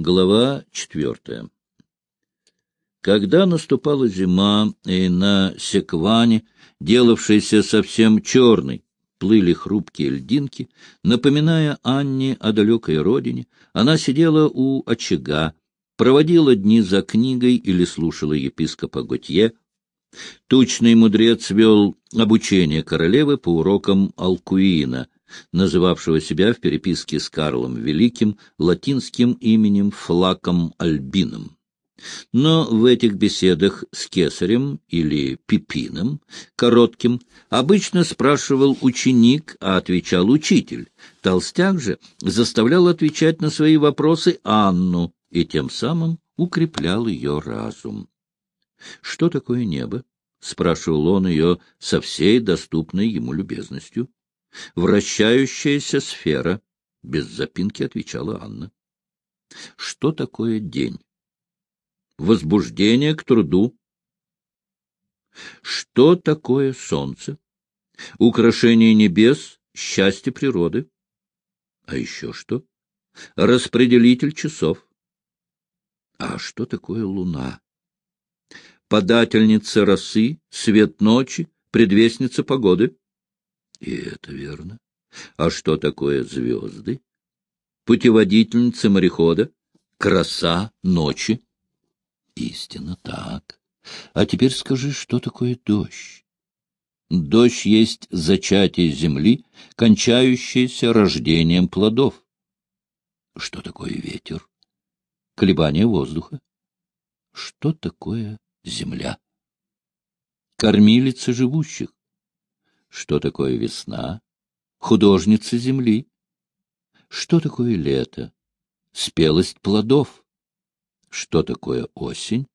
Глава четвертая Когда наступала зима, и на секване, делавшейся совсем черной, плыли хрупкие льдинки, напоминая Анне о далекой родине, она сидела у очага, проводила дни за книгой или слушала епископа Готье. Тучный мудрец вел обучение королевы по урокам Алкуина — называвшего себя в переписке с Карлом Великим латинским именем Флаком Альбином. Но в этих беседах с кесарем или пипином, коротким, обычно спрашивал ученик, а отвечал учитель. Толстяк же заставлял отвечать на свои вопросы Анну и тем самым укреплял ее разум. «Что такое небо?» — спрашивал он ее со всей доступной ему любезностью. Вращающаяся сфера, — без запинки отвечала Анна. Что такое день? Возбуждение к труду. Что такое солнце? Украшение небес, счастье природы. А еще что? Распределитель часов. А что такое луна? Подательница росы, свет ночи, предвестница погоды. И это верно. А что такое звезды? Путеводительница морехода? Краса ночи? Истинно так. А теперь скажи, что такое дождь? Дождь есть зачатие земли, кончающееся рождением плодов. Что такое ветер? Колебание воздуха. Что такое земля? Кормилица живущих. Что такое весна? Художница земли. Что такое лето? Спелость плодов. Что такое осень?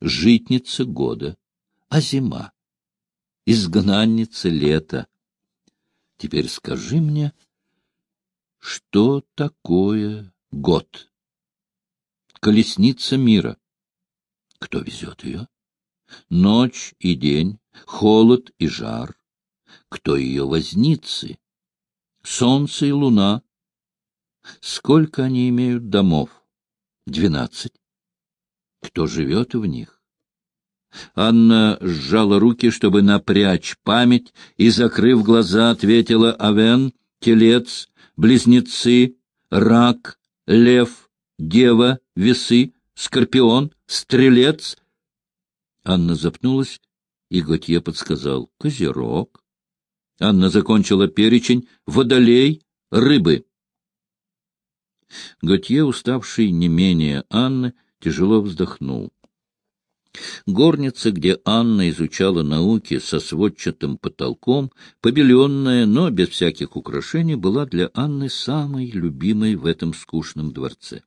Житница года. А зима? Изгнанница лета. Теперь скажи мне, что такое год? Колесница мира. Кто везет ее? Ночь и день, холод и жар, кто ее возницы? Солнце и луна. Сколько они имеют домов? Двенадцать. Кто живет в них? Анна сжала руки, чтобы напрячь память, и, закрыв глаза, ответила Авен, Телец, Близнецы, Рак, Лев, Дева, Весы, Скорпион, Стрелец. Анна запнулась, и Готье подсказал — Козерог. Анна закончила перечень. Водолей, рыбы. Готье, уставший не менее Анны, тяжело вздохнул. Горница, где Анна изучала науки со сводчатым потолком, побеленная, но без всяких украшений, была для Анны самой любимой в этом скучном дворце.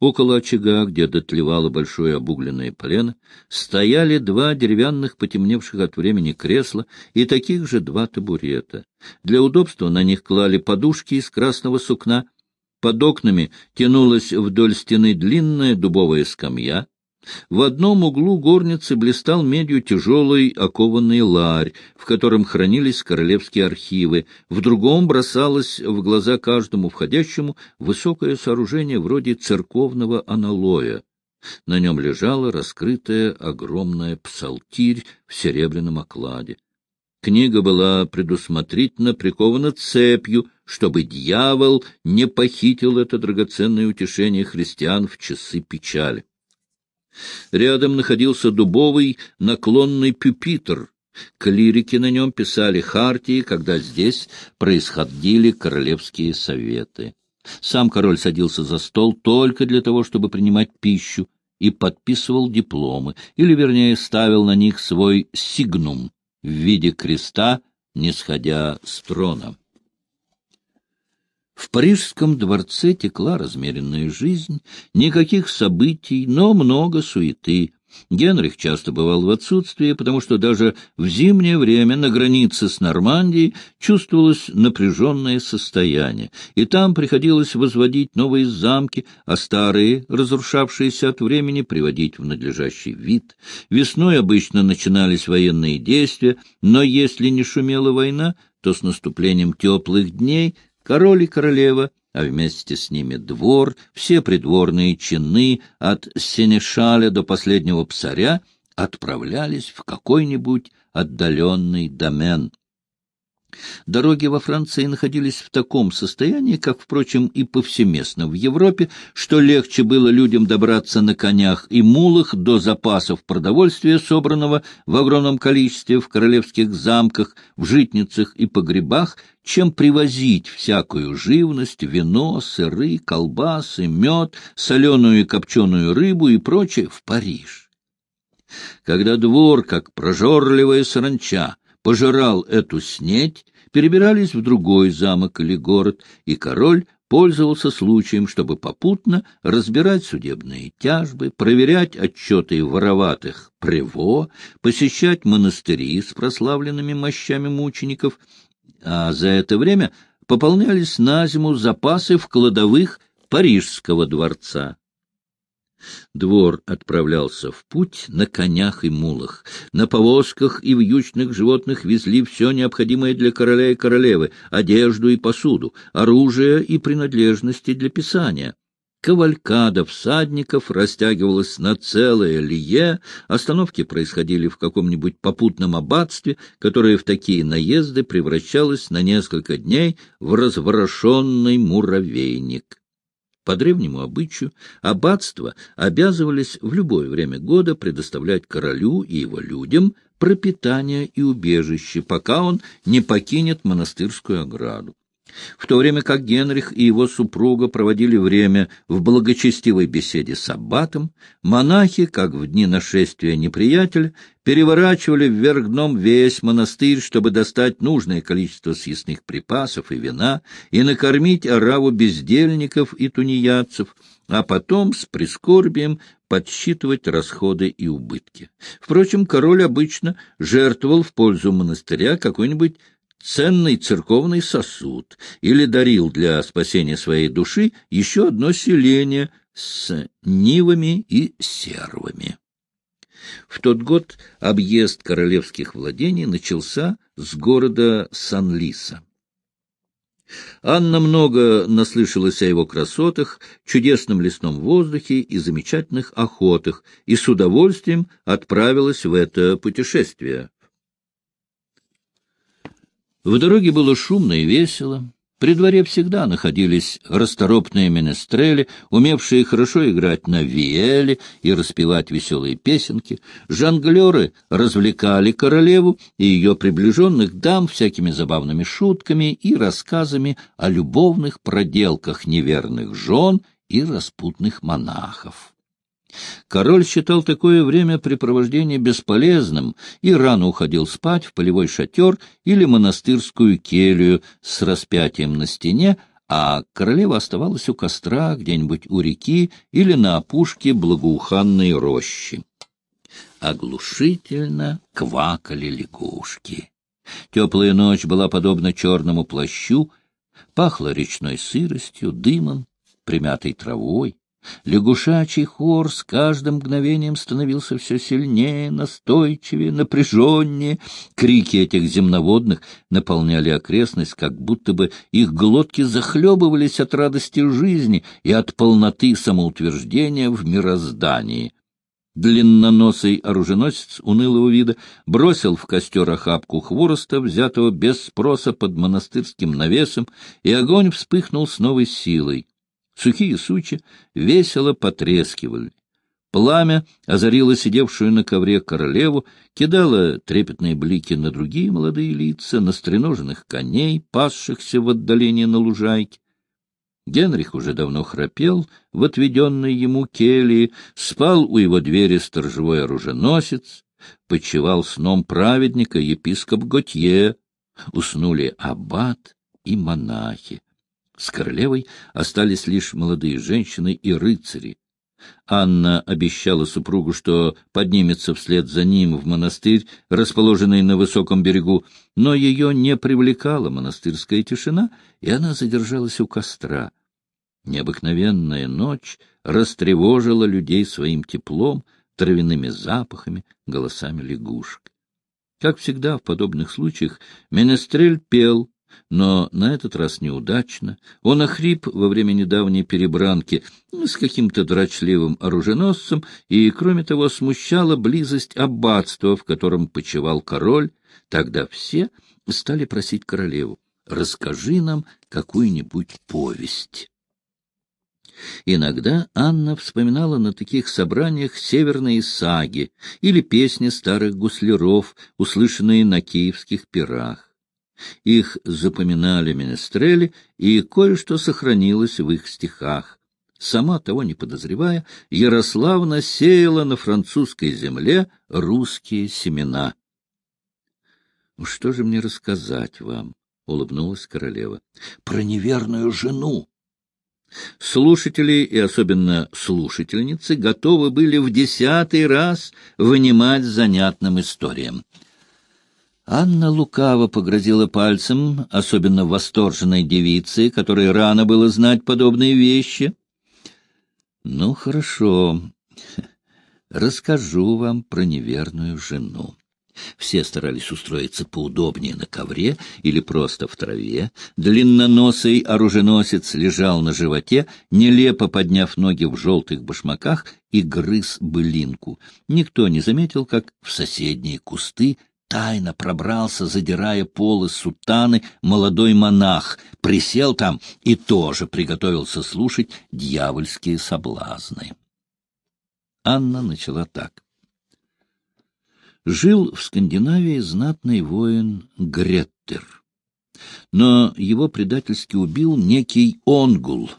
Около очага, где дотлевало большое обугленное полено, стояли два деревянных, потемневших от времени кресла и таких же два табурета. Для удобства на них клали подушки из красного сукна. Под окнами тянулась вдоль стены длинная дубовая скамья, в одном углу горницы блистал медью тяжелый окованный ларь, в котором хранились королевские архивы, в другом бросалось в глаза каждому входящему высокое сооружение вроде церковного аналоя. На нем лежала раскрытая огромная псалтирь в серебряном окладе. Книга была предусмотрительно прикована цепью, чтобы дьявол не похитил это драгоценное утешение христиан в часы печали. Рядом находился дубовый наклонный пюпитр. Клирики на нем писали хартии, когда здесь происходили королевские советы. Сам король садился за стол только для того, чтобы принимать пищу, и подписывал дипломы, или, вернее, ставил на них свой сигнум в виде креста, не сходя с трона. В парижском дворце текла размеренная жизнь, никаких событий, но много суеты. Генрих часто бывал в отсутствии, потому что даже в зимнее время на границе с Нормандией чувствовалось напряженное состояние, и там приходилось возводить новые замки, а старые, разрушавшиеся от времени, приводить в надлежащий вид. Весной обычно начинались военные действия, но если не шумела война, то с наступлением теплых дней король и королева а вместе с ними двор, все придворные чины, от сенешаля до последнего псаря, отправлялись в какой-нибудь отдаленный домен. Дороги во Франции находились в таком состоянии, как, впрочем, и повсеместно в Европе, что легче было людям добраться на конях и мулах до запасов продовольствия, собранного в огромном количестве в королевских замках, в житницах и погребах, чем привозить всякую живность, вино, сыры, колбасы, мед, соленую и копченую рыбу и прочее в Париж. Когда двор, как прожорливая саранча, пожирал эту снеть, перебирались в другой замок или город, и король пользовался случаем, чтобы попутно разбирать судебные тяжбы, проверять отчеты вороватых прево, посещать монастыри с прославленными мощами мучеников, а за это время пополнялись на зиму запасы в кладовых Парижского дворца. Двор отправлялся в путь на конях и мулах. На повозках и вьючных животных везли все необходимое для короля и королевы — одежду и посуду, оружие и принадлежности для писания. Кавалькада всадников растягивалась на целое лие, остановки происходили в каком-нибудь попутном аббатстве, которое в такие наезды превращалось на несколько дней в разворошенный муравейник. По древнему обычаю аббатства обязывались в любое время года предоставлять королю и его людям пропитание и убежище, пока он не покинет монастырскую ограду. В то время как Генрих и его супруга проводили время в благочестивой беседе с аббатом, монахи, как в дни нашествия неприятеля, переворачивали вверх дном весь монастырь, чтобы достать нужное количество съестных припасов и вина и накормить ораву бездельников и тунеядцев, а потом с прискорбием подсчитывать расходы и убытки. Впрочем, король обычно жертвовал в пользу монастыря какой-нибудь ценный церковный сосуд или дарил для спасения своей души еще одно селение с нивами и сервами. В тот год объезд королевских владений начался с города Сан-Лиса. Анна много наслышалась о его красотах, чудесном лесном воздухе и замечательных охотах, и с удовольствием отправилась в это путешествие. В дороге было шумно и весело. При дворе всегда находились расторопные менестрели, умевшие хорошо играть на виэле и распевать веселые песенки. Жонглеры развлекали королеву и ее приближенных дам всякими забавными шутками и рассказами о любовных проделках неверных жен и распутных монахов. Король считал такое времяпрепровождение бесполезным и рано уходил спать в полевой шатер или монастырскую келью с распятием на стене, а королева оставалась у костра где-нибудь у реки или на опушке благоуханной рощи. Оглушительно квакали лягушки. Теплая ночь была подобна черному плащу, пахла речной сыростью, дымом, примятой травой. Лягушачий хор с каждым мгновением становился все сильнее, настойчивее, напряженнее. Крики этих земноводных наполняли окрестность, как будто бы их глотки захлебывались от радости жизни и от полноты самоутверждения в мироздании. Длинноносый оруженосец унылого вида бросил в костер охапку хвороста, взятого без спроса под монастырским навесом, и огонь вспыхнул с новой силой. Сухие сучи весело потрескивали. Пламя озарило сидевшую на ковре королеву, кидало трепетные блики на другие молодые лица, на стреноженных коней, пасшихся в отдалении на лужайке. Генрих уже давно храпел в отведенной ему келье, спал у его двери сторожевой оруженосец, почевал сном праведника епископ Готье, уснули аббат и монахи. С королевой остались лишь молодые женщины и рыцари. Анна обещала супругу, что поднимется вслед за ним в монастырь, расположенный на высоком берегу, но ее не привлекала монастырская тишина, и она задержалась у костра. Необыкновенная ночь растревожила людей своим теплом, травяными запахами, голосами лягушек. Как всегда в подобных случаях, Менестрель пел, но на этот раз неудачно. Он охрип во время недавней перебранки с каким-то дрочливым оруженосцем, и, кроме того, смущала близость аббатства, в котором почевал король. Тогда все стали просить королеву, расскажи нам какую-нибудь повесть. Иногда Анна вспоминала на таких собраниях северные саги или песни старых гусляров, услышанные на киевских пирах. Их запоминали менестрели, и кое-что сохранилось в их стихах. Сама того не подозревая, Ярославна сеяла на французской земле русские семена. — Что же мне рассказать вам? — улыбнулась королева. — Про неверную жену. Слушатели, и особенно слушательницы, готовы были в десятый раз вынимать занятным историям. Анна лукаво погрозила пальцем, особенно восторженной девице, которой рано было знать подобные вещи. — Ну, хорошо, расскажу вам про неверную жену. Все старались устроиться поудобнее на ковре или просто в траве. Длинноносый оруженосец лежал на животе, нелепо подняв ноги в желтых башмаках и грыз былинку. Никто не заметил, как в соседние кусты тайно пробрался, задирая полы сутаны, молодой монах, присел там и тоже приготовился слушать дьявольские соблазны. Анна начала так. Жил в Скандинавии знатный воин Греттер, но его предательски убил некий Онгул,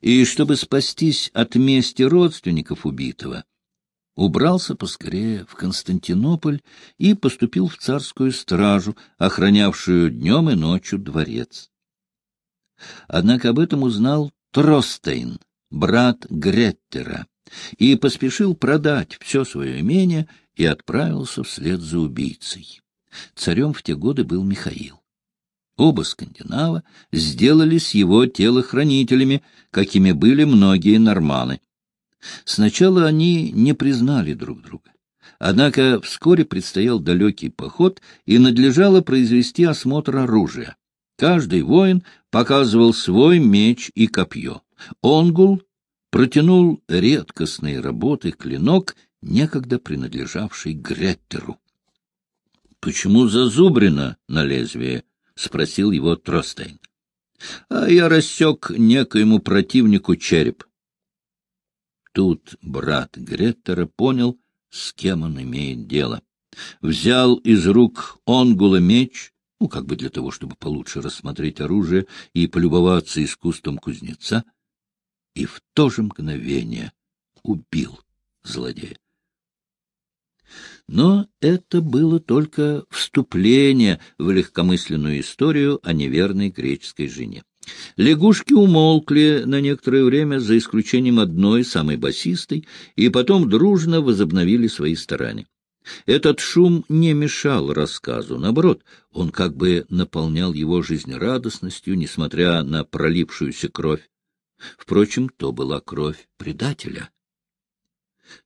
и чтобы спастись от мести родственников убитого, убрался поскорее в Константинополь и поступил в царскую стражу, охранявшую днем и ночью дворец. Однако об этом узнал Тростейн, брат Греттера, и поспешил продать все свое имение и отправился вслед за убийцей. Царем в те годы был Михаил. Оба скандинава сделались его телохранителями, какими были многие норманы. Сначала они не признали друг друга. Однако вскоре предстоял далекий поход, и надлежало произвести осмотр оружия. Каждый воин показывал свой меч и копье. Онгул протянул редкостной работы клинок, некогда принадлежавший Греттеру. — Почему зазубрено на лезвие? — спросил его Тростейн. — А я рассек некоему противнику череп. Тут брат Греттера понял, с кем он имеет дело. Взял из рук Онгула меч, ну, как бы для того, чтобы получше рассмотреть оружие и полюбоваться искусством кузнеца, и в то же мгновение убил злодея. Но это было только вступление в легкомысленную историю о неверной греческой жене. Лягушки умолкли на некоторое время, за исключением одной, самой басистой, и потом дружно возобновили свои старания. Этот шум не мешал рассказу, наоборот, он как бы наполнял его жизнерадостностью, несмотря на пролившуюся кровь. Впрочем, то была кровь предателя.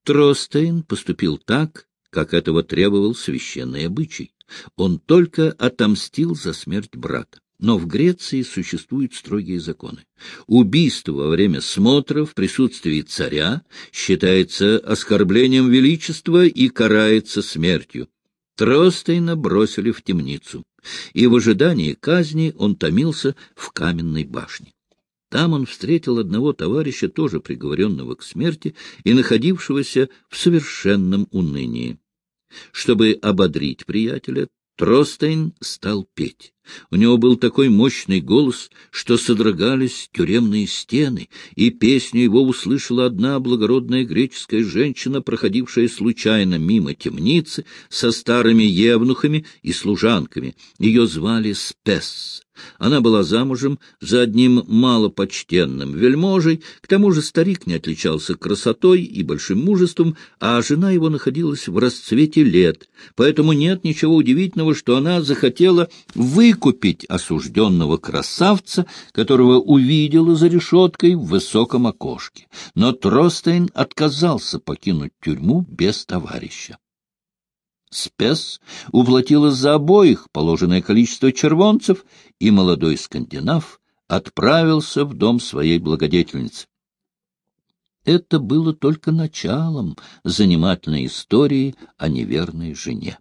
Тростейн поступил так, как этого требовал священный обычай. Он только отомстил за смерть брата. Но в Греции существуют строгие законы. Убийство во время смотра в присутствии царя считается оскорблением величества и карается смертью. Тростейна бросили в темницу, и в ожидании казни он томился в каменной башне. Там он встретил одного товарища, тоже приговоренного к смерти и находившегося в совершенном унынии. Чтобы ободрить приятеля, Тростейн стал петь. У него был такой мощный голос, что содрогались тюремные стены, и песню его услышала одна благородная греческая женщина, проходившая случайно мимо темницы со старыми евнухами и служанками. Ее звали Спес. Она была замужем за одним малопочтенным вельможей, к тому же старик не отличался красотой и большим мужеством, а жена его находилась в расцвете лет, поэтому нет ничего удивительного, что она захотела выкупить осужденного красавца, которого увидела за решеткой в высоком окошке. Но Тростейн отказался покинуть тюрьму без товарища. Спес уплатила за обоих положенное количество червонцев, и молодой скандинав отправился в дом своей благодетельницы. Это было только началом занимательной истории о неверной жене.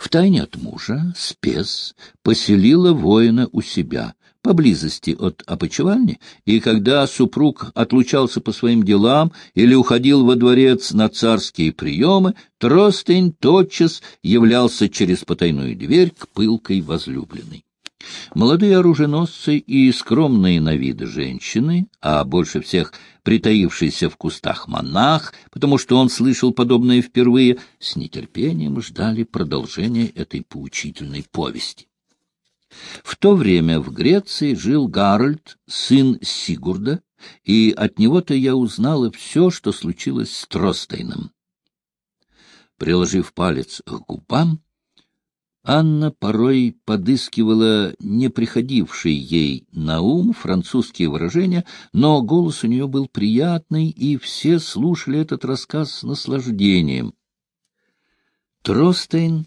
Втайне от мужа спец поселила воина у себя, поблизости от опочивальни, и когда супруг отлучался по своим делам или уходил во дворец на царские приемы, Тростень тотчас являлся через потайную дверь к пылкой возлюбленной. Молодые оруженосцы и скромные на вид женщины, а больше всех притаившийся в кустах монах, потому что он слышал подобное впервые, с нетерпением ждали продолжения этой поучительной повести. В то время в Греции жил Гарольд, сын Сигурда, и от него-то я узнала все, что случилось с Тростейном. Приложив палец к губам, Анна порой подыскивала не приходившие ей на ум французские выражения, но голос у нее был приятный, и все слушали этот рассказ с наслаждением. Тростейн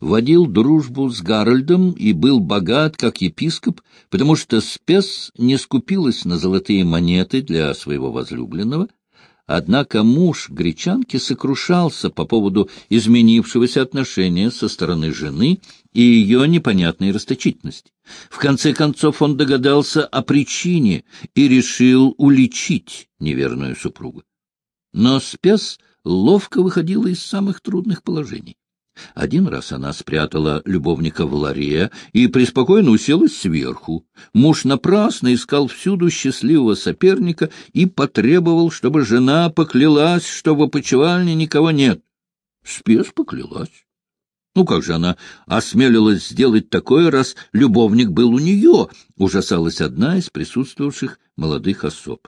водил дружбу с Гарольдом и был богат как епископ, потому что спес не скупилась на золотые монеты для своего возлюбленного, Однако муж гречанки сокрушался по поводу изменившегося отношения со стороны жены и ее непонятной расточительности. В конце концов он догадался о причине и решил уличить неверную супругу. Но спес ловко выходила из самых трудных положений. Один раз она спрятала любовника в ларе и преспокойно уселась сверху. Муж напрасно искал всюду счастливого соперника и потребовал, чтобы жена поклялась, что в опочивальне никого нет. Спес поклялась. Ну как же она осмелилась сделать такое, раз любовник был у нее, ужасалась одна из присутствовавших молодых особ.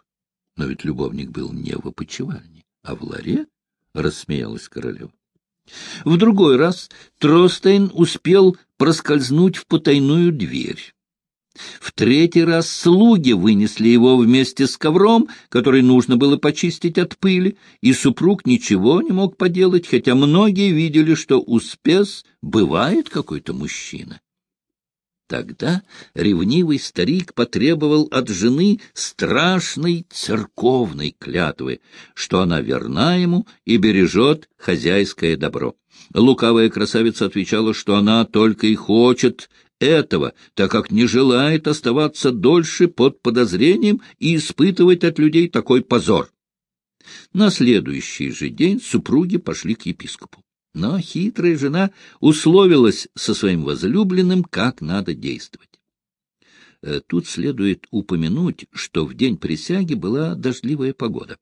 Но ведь любовник был не в опочивальне, а в ларе, — рассмеялась королева. В другой раз Тростейн успел проскользнуть в потайную дверь. В третий раз слуги вынесли его вместе с ковром, который нужно было почистить от пыли, и супруг ничего не мог поделать, хотя многие видели, что у спец бывает какой-то мужчина. Тогда ревнивый старик потребовал от жены страшной церковной клятвы, что она верна ему и бережет хозяйское добро. Лукавая красавица отвечала, что она только и хочет этого, так как не желает оставаться дольше под подозрением и испытывать от людей такой позор. На следующий же день супруги пошли к епископу. Но хитрая жена условилась со своим возлюбленным, как надо действовать. Э, тут следует упомянуть, что в день присяги была дождливая погода.